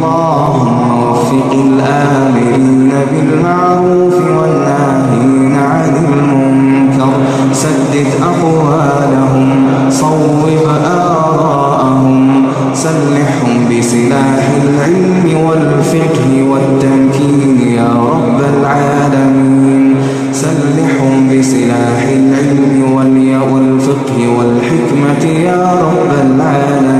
اللهم وفق الآمرين بالمعروف والناهين عن المنكر. سدد أقوالهم صوب آراءهم. سلحهم بسلاح العلم والفقه والتمكين يا رب العالمين. سلحهم بسلاح العلم والفقه والحكمة يا رب العالمين.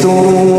يسترون